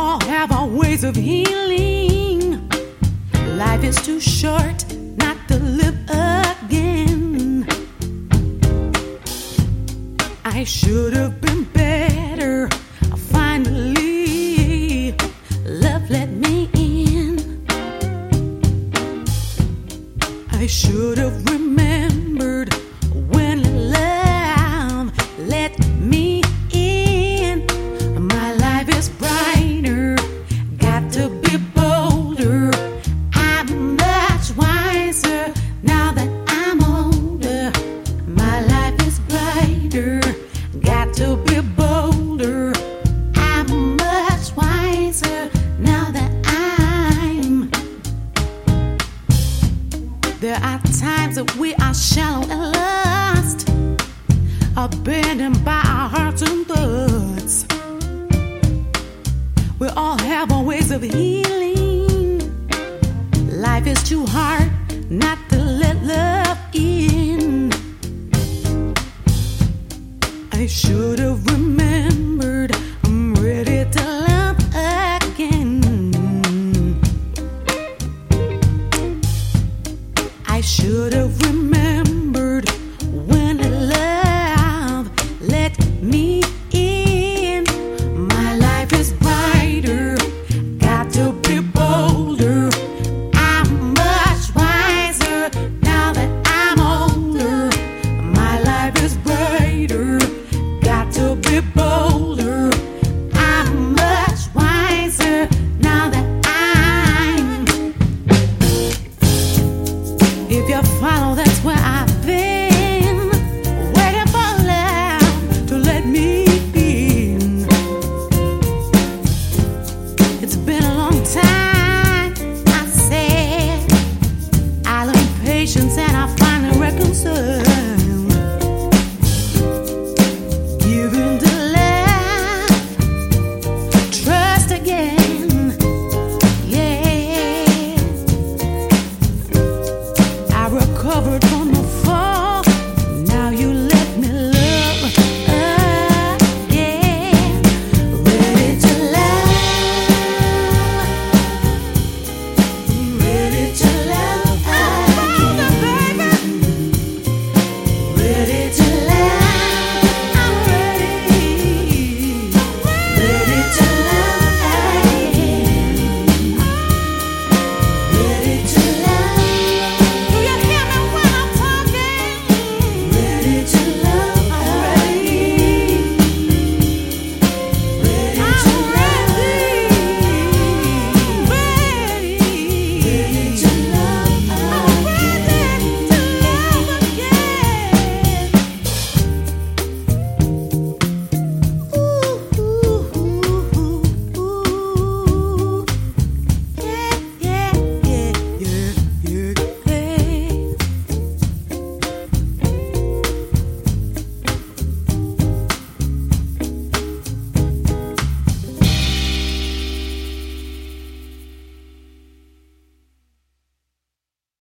All have our ways of healing. Life is too short not to live again. I should have been that we are shallow and lost, abandoned by our hearts and thoughts. We all have our ways of healing. Life is too hard not to let love in. I should you.